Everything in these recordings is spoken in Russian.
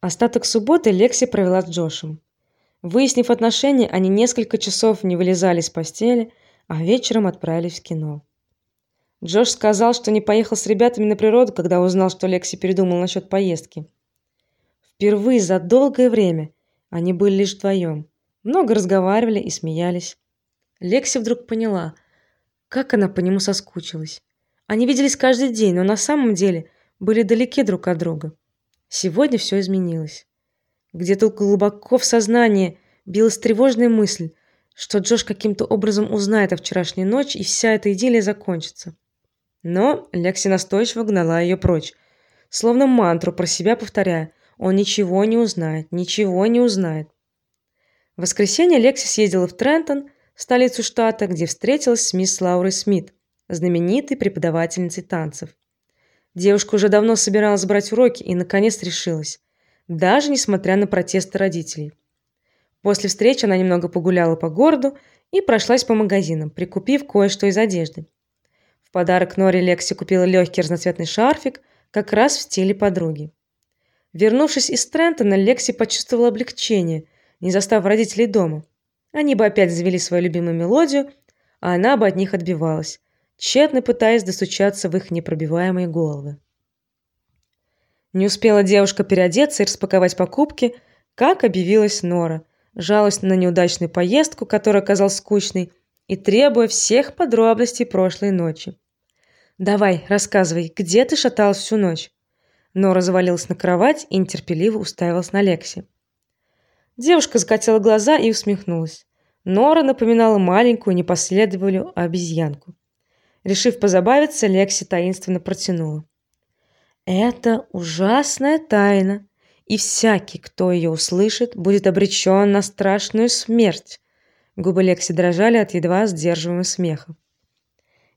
Остаток субботы Лекси провела с Джошем. Выяснив отношения, они несколько часов не вылезали из постели, а вечером отправились в кино. Джош сказал, что не поехал с ребятами на природу, когда узнал, что Лекси передумал насчет поездки. Впервые за долгое время они были лишь вдвоем. Много разговаривали и смеялись. Лекси вдруг поняла, как она по нему соскучилась. Они виделись каждый день, но на самом деле были далеки друг от друга. Сегодня все изменилось. Где-то глубоко в сознании билась тревожная мысль, что Джош каким-то образом узнает о вчерашней ночи, и вся эта идиллия закончится. Но Лекси настойчиво гнала ее прочь, словно мантру про себя повторяя: "Он ничего не узнает, ничего не узнает". В воскресенье Лекси съездила в Трентон, столицу штата, где встретилась с мисс Лаурой Смит, знаменитой преподавательницей танцев. Девушка уже давно собиралась брать уроки и наконец решилась, даже несмотря на протесты родителей. После встречи она немного погуляла по городу и прошлась по магазинам, прикупив кое-что из одежды. В подарок Норе Лекси купила легкий разноцветный шарфик, как раз в стиле подруги. Вернувшись из Трентона, Лекси почувствовала облегчение, не застав родителей дома. Они бы опять завели свою любимую мелодию, а она бы от них отбивалась тщетно пытаясь достучаться в их непробиваемые головы. Не успела девушка переодеться и распаковать покупки, как объявилась Нора, жалуясь на неудачную поездку, которая оказалась скучной, и требуя всех подробностей прошлой ночи. Давай, рассказывай, где ты шаталась всю ночь? Нора завалилась на кровать и нетерпеливо уставилась на Лекси. Девушка закатила глаза и усмехнулась. Нора напоминала маленькую непоследовательную обезьянку. Решив позабавиться, Лекси таинственно протянула: "Это ужасная тайна, и всякий, кто ее услышит, будет обречен на страшную смерть". Губы Лекси дрожали от едва сдерживаемого смеха.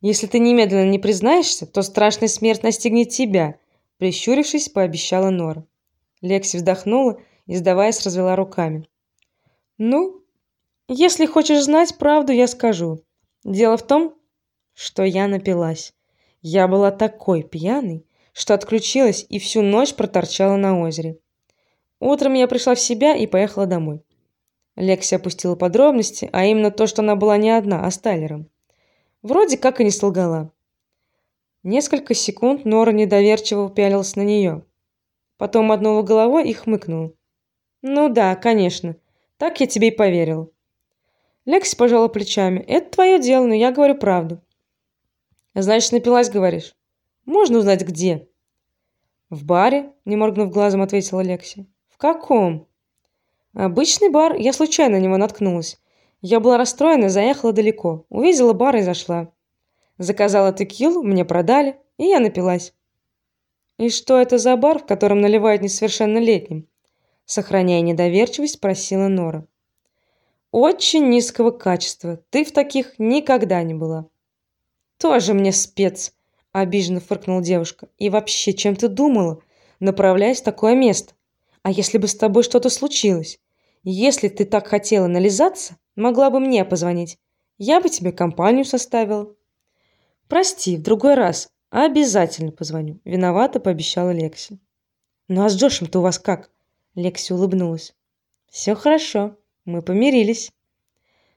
"Если ты немедленно не признаешься, то страшная смерть настигнет тебя", прищурившись, пообещала Нора. Лекси вздохнула и, сдаваясь, развела руками. "Ну, если хочешь знать правду, я скажу. Дело в том, что я напилась. Я была такой пьяной, что отключилась и всю ночь проторчала на озере. Утром я пришла в себя и поехала домой. Лекси опустила подробности, а именно то, что она была не одна, а с Тайлером. Вроде как и не солгала. Несколько секунд Нора недоверчиво пялилась на нее. Потом мотнула головой и хмыкнула. Ну да, конечно. Так я тебе и поверил. Лекси пожала плечами. Это твое дело, но я говорю правду. Значит, напилась, говоришь? Можно узнать где? В баре, не моргнув глазом, ответила Лекси. В каком? Обычный бар, я случайно на него наткнулась. Я была расстроена, заехала далеко. Увидела бар и зашла. Заказала текилу, мне продали, и я напилась. И что это за бар, в котором наливают несовершеннолетним? Сохраняя недоверчивость, спросила Нора. Очень низкого качества. Ты в таких никогда не была. Тоже мне спец, обиженно фыркнула девушка. И вообще, чем ты думала, направляясь в такое место? А если бы с тобой что-то случилось? Если ты так хотела нализаться, могла бы мне позвонить. Я бы тебе компанию составила. Прости, в другой раз обязательно позвоню, виновата пообещала Лекси. Ну а с Джошем-то у вас как? Лекси улыбнулась. Все хорошо, мы помирились.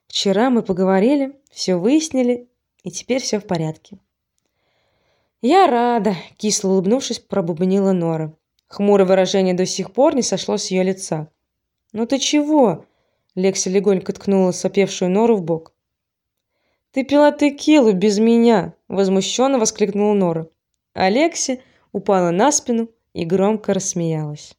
Вчера мы поговорили, все выяснили и теперь все в порядке. Я рада, кисло улыбнувшись, пробубнила Нора. Хмурое выражение до сих пор не сошло с ее лица. Ну ты чего? Лекси легонько ткнула сопевшую Нору в бок. Ты пила текилу без меня, возмущенно воскликнула Нора. Алекси упала на спину и громко рассмеялась.